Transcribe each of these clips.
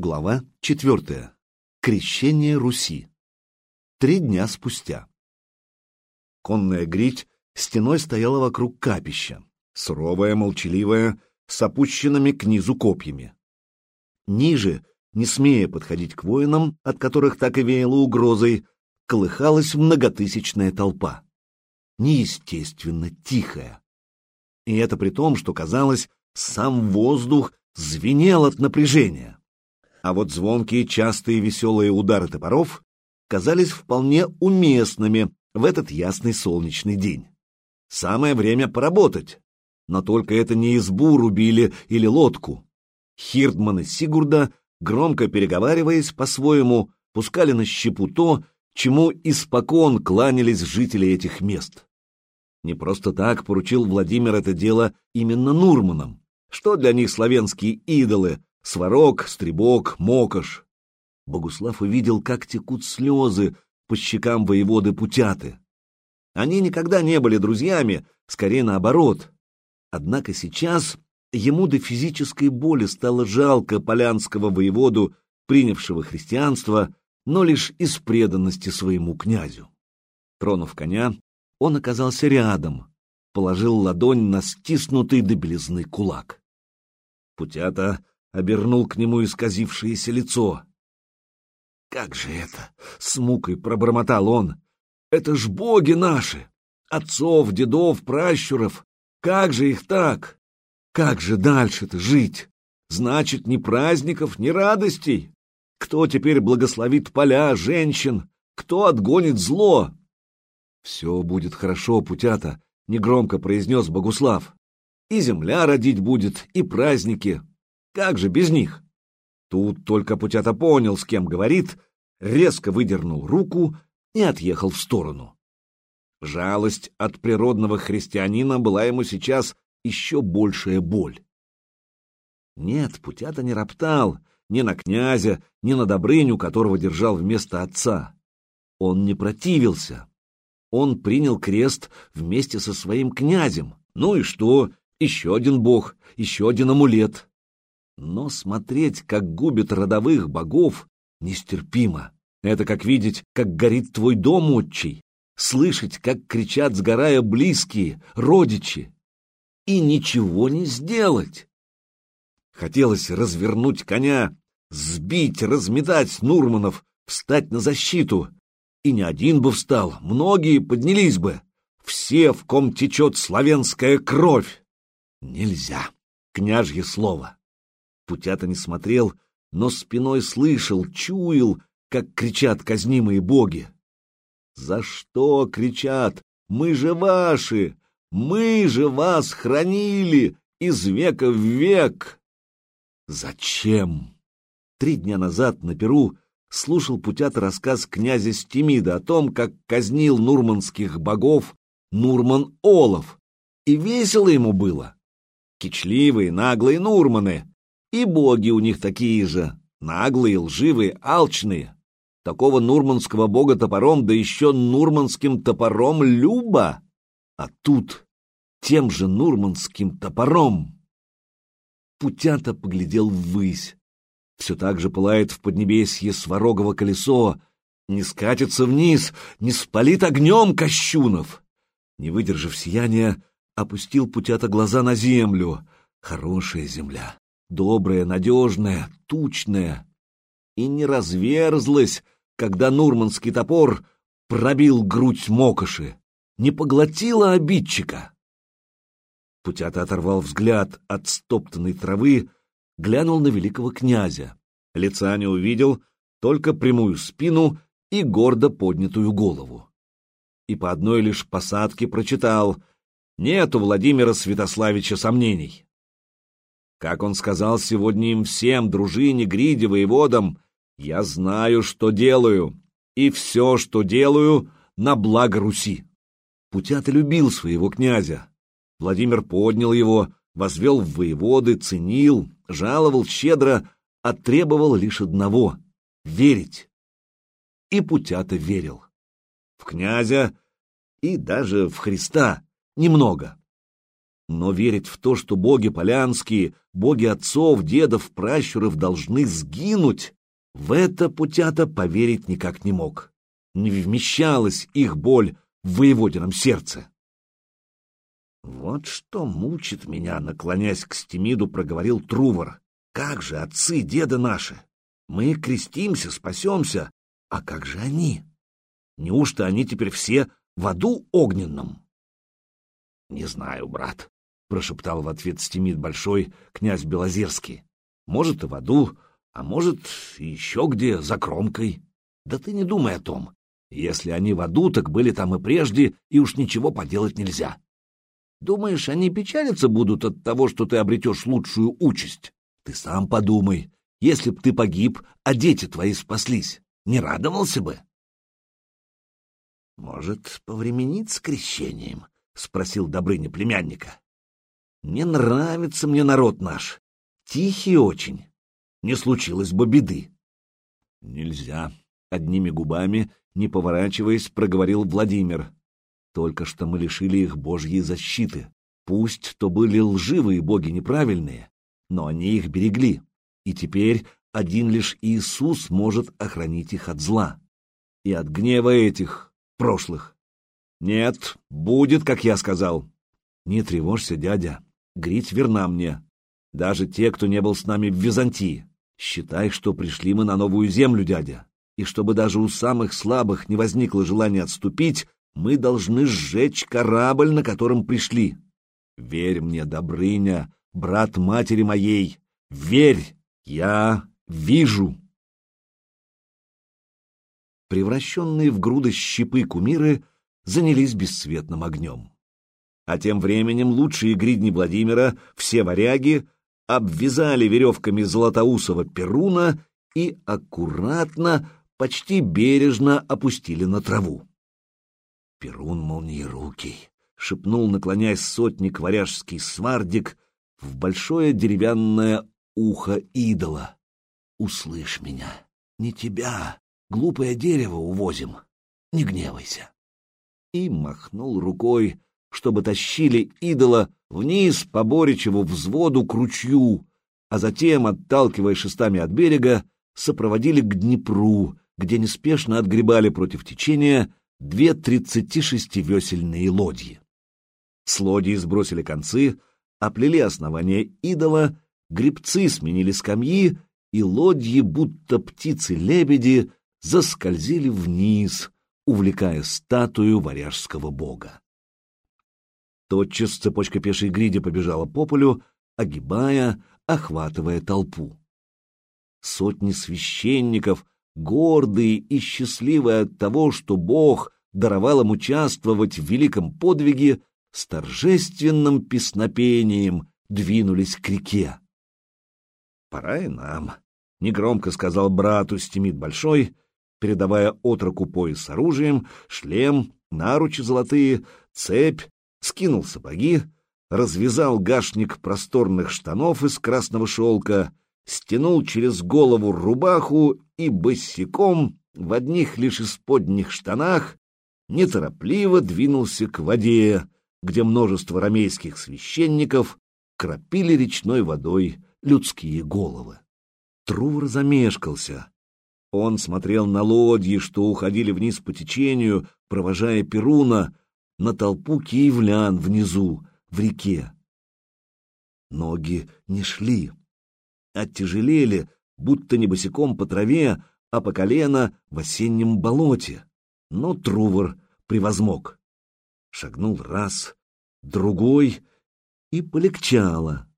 Глава 4. Крещение Руси. Три дня спустя. Конная грить стеной стояла вокруг капища, суровая, молчаливая, с опущенными к низу копьями. Ниже, не смея подходить к воинам, от которых так и веяло угрозой, колыхалась многотысячная толпа. Неестественно тихая. И это при том, что, казалось, сам воздух звенел от напряжения а вот звонкие, частые веселые удары топоров казались вполне уместными в этот ясный солнечный день. Самое время поработать. Но только это не избу рубили или лодку. Хирдманы Сигурда, громко переговариваясь по-своему, пускали на щепу то, чему испокон кланялись жители этих мест. Не просто так поручил Владимир это дело именно Нурманам. Что для них славянские идолы, Сварог, Стребок, Мокош. Богуслав увидел, как текут слезы по щекам воеводы Путяты. Они никогда не были друзьями, скорее наоборот. Однако сейчас ему до физической боли стало жалко полянского воеводу, принявшего христианство, но лишь из преданности своему князю. Тронув коня, он оказался рядом, положил ладонь на стиснутый до белизны кулак. Путята обернул к нему исказившееся лицо. «Как же это?» — с мукой пробормотал он. «Это ж боги наши! Отцов, дедов, пращуров! Как же их так? Как же дальше-то жить? Значит, ни праздников, ни радостей! Кто теперь благословит поля, женщин? Кто отгонит зло?» «Все будет хорошо, путята», — негромко произнес Богуслав. «И земля родить будет, и праздники, как же без них? Тут только Путята понял, с кем говорит, резко выдернул руку и отъехал в сторону. Жалость от природного христианина была ему сейчас еще большая боль. Нет, Путята не роптал ни на князя, ни на Добрыню, которого держал вместо отца. Он не противился. Он принял крест вместе со своим князем. Ну и что? Еще один бог, еще один амулет. Но смотреть, как губит родовых богов, нестерпимо. Это как видеть, как горит твой дом отчий, слышать, как кричат, сгорая, близкие, родичи. И ничего не сделать. Хотелось развернуть коня, сбить, разметать Нурманов, встать на защиту. И не один бы встал, многие поднялись бы. Все, в ком течет славянская кровь. Нельзя. Княжье слово. Путята не смотрел, но спиной слышал, чуял, как кричат казнимые боги. «За что?» — кричат. «Мы же ваши! Мы же вас хранили из века в век!» «Зачем?» Три дня назад на Перу слушал Путята рассказ князя Стемида о том, как казнил нурманских богов Нурман Олов, и весело ему было. Кичливые, наглые Нурманы, и боги у них такие же, наглые, лживые, алчные. Такого нурманского бога топором, да еще нурманским топором Люба. А тут тем же нурманским топором. Путята поглядел ввысь. Все так же пылает в поднебесье сварогово колесо, не скатится вниз, не спалит огнем Кощунов. Не выдержав сияния, опустил Путята глаза на землю. Хорошая земля добрая, надежная, тучная, и не разверзлась, когда нурманский топор пробил грудь Мокоши, не поглотила обидчика. Путята оторвал взгляд от стоптанной травы, глянул на великого князя. Лица не увидел, только прямую спину и гордо поднятую голову. И по одной лишь посадке прочитал «Нет у Владимира Святославича сомнений». Как он сказал сегодня им всем, дружине, гриде, воеводам, «Я знаю, что делаю, и все, что делаю, на благо Руси». Путята любил своего князя. Владимир поднял его, возвел в воеводы, ценил, жаловал щедро, а требовал лишь одного — верить. И Путята верил. В князя и даже в Христа немного. Но верить в то, что боги полянские, боги отцов, дедов, пращуров должны сгинуть, в это Путята поверить никак не мог. Не вмещалась их боль в воеводином сердце. «Вот что мучит меня», — наклонясь к Стемиду, проговорил Трувор. «Как же отцы, деды наши? Мы крестимся, спасемся, а как же они? Неужто они теперь все в аду огненном?» «Не знаю, брат», — прошептал в ответ Стемид Большой князь Белозерский. «Может, и в аду, а может, еще где, за кромкой. Да ты не думай о том. Если они в аду, так были там и прежде, и уж ничего поделать нельзя. Думаешь, они печалиться будут от того, что ты обретешь лучшую участь? Ты сам подумай, если б ты погиб, а дети твои спаслись, не радовался бы? — Может, повременить с крещением? — спросил Добрыня племянника. — Не нравится мне народ наш, тихий очень. Не случилось бы беды. — Нельзя, — одними губами, не поворачиваясь, проговорил Владимир. Только что мы лишили их Божьей защиты. Пусть то были лживые боги неправильные, но они их берегли, и теперь один лишь Иисус может охранить их от зла и от гнева этих прошлых. Нет, будет, как я сказал. Не тревожься, дядя, Грить верна мне. Даже те, кто не был с нами в Византии. Считай, что пришли мы на новую землю, дядя, и чтобы даже у самых слабых не возникло желания отступить, мы должны сжечь корабль, на котором пришли. Верь мне, Добрыня, брат матери моей, верь, я вижу. Превращенные в груды щепы кумиры занялись бесцветным огнем. А тем временем лучшие гридни Владимира, все варяги, обвязали веревками Златоусова Перуна и аккуратно, почти бережно опустили на траву. Перун молниерукий, — шепнул, наклоняясь сотник варяжский свардик в большое деревянное ухо идола. — Услышь меня, не тебя, глупое дерево увозим, не гневайся. И махнул рукой, чтобы тащили идола вниз по Боричеву взводу к ручью, а затем, отталкивая шестами от берега, сопроводили к Днепру, где неспешно отгребали против течения две тридцати шестивесельные лодьи. С лодьи сбросили концы, оплели основание идола, грибцы сменили скамьи, и лодьи, будто птицы-лебеди, заскользили вниз, увлекая статую варяжского бога. Тотчас цепочка пешей гриди побежала по полю, огибая, охватывая толпу. Сотни священников — гордые и счастливые от того, что Бог даровал им участвовать в великом подвиге, с торжественным песнопением двинулись к реке. «Пора и нам», — негромко сказал брату Стимит Большой, передавая отроку пояс с оружием, шлем, наручи золотые, цепь, скинул сапоги, развязал гашник просторных штанов из красного шелка, стянул через голову рубаху и босиком в одних лишь исподних штанах неторопливо двинулся к воде, где множество ромейских священников кропили речной водой людские головы. Трувор замешкался. Он смотрел на лодьи, что уходили вниз по течению, провожая Перуна, на толпу киевлян внизу, в реке. Ноги не шли, оттяжелели, будто не босиком по траве, а по колено в осеннем болоте. Но Трувор превозмог. Шагнул раз, другой, и полегчало.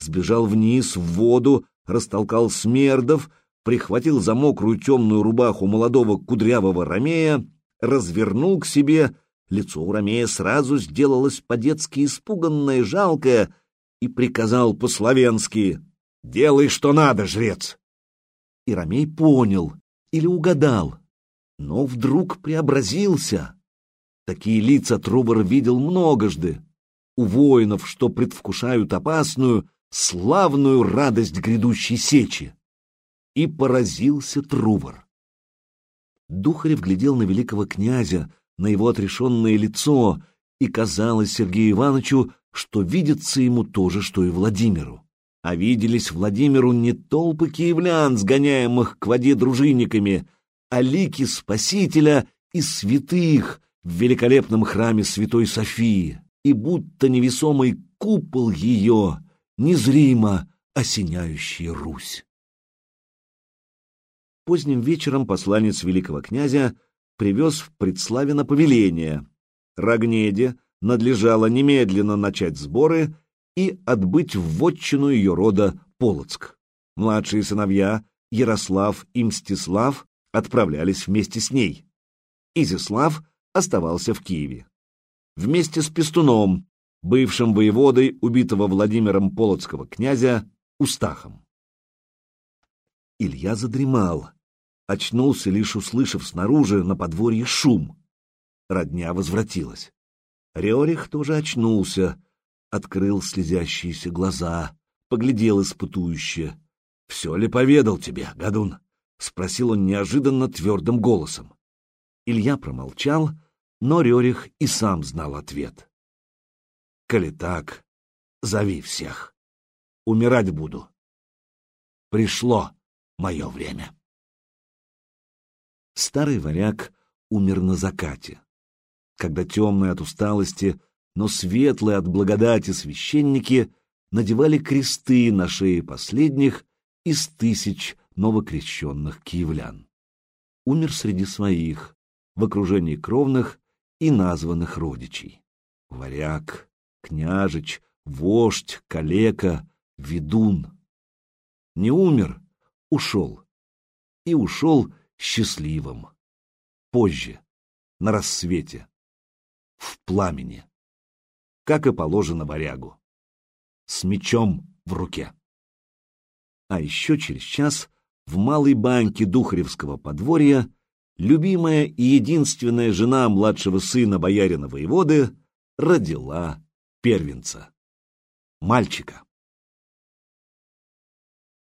Сбежал вниз в воду, растолкал смердов, прихватил за мокрую темную рубаху молодого кудрявого ромея, развернул к себе, лицо у ромея сразу сделалось по-детски испуганное, жалкое, и приказал по-словенски «Делай, что надо, жрец!» И Ромей понял или угадал, но вдруг преобразился. Такие лица Трубор видел многожды. У воинов, что предвкушают опасную, славную радость грядущей сечи. И поразился Трувор. Духарев глядел на великого князя, на его отрешенное лицо, и казалось Сергею Ивановичу, что видится ему то же, что и Владимиру. А виделись Владимиру не толпы киевлян, сгоняемых к воде дружинниками, а лики Спасителя и святых в великолепном храме Святой Софии, и будто невесомый купол ее, незримо осеняющий Русь. Поздним вечером посланец великого князя привез в Предславино повеление. Рогнеде надлежало немедленно начать сборы и отбыть в вотчину ее рода Полоцк. Младшие сыновья Ярослав и Мстислав отправлялись вместе с ней. Изяслав оставался в Киеве. Вместе с Пестуном, бывшим воеводой убитого Владимиром Полоцкого князя Устахом. Илья задремал, очнулся, лишь услышав снаружи на подворье шум. Родня возвратилась. Реорих тоже очнулся, открыл слезящиеся глаза, поглядел испытующе. — Все ли поведал тебе, Гадун? — спросил он неожиданно твердым голосом. Илья промолчал, но Рерих и сам знал ответ. — Коли так, зови всех. Умирать буду. Пришло мое время. Старый варяг умер на закате, когда темные от усталости, но светлые от благодати священники надевали кресты на шеи последних из тысяч новокрещенных киевлян. Умер среди своих, в окружении кровных и названных родичей. Варяг, княжич, вождь, калека, ведун. Не умер, ушел. И ушел счастливым. Позже, на рассвете, в пламени, как и положено варягу, с мечом в руке. А еще через час в малой баньке Духаревского подворья любимая и единственная жена младшего сына боярина воеводы родила первенца, мальчика.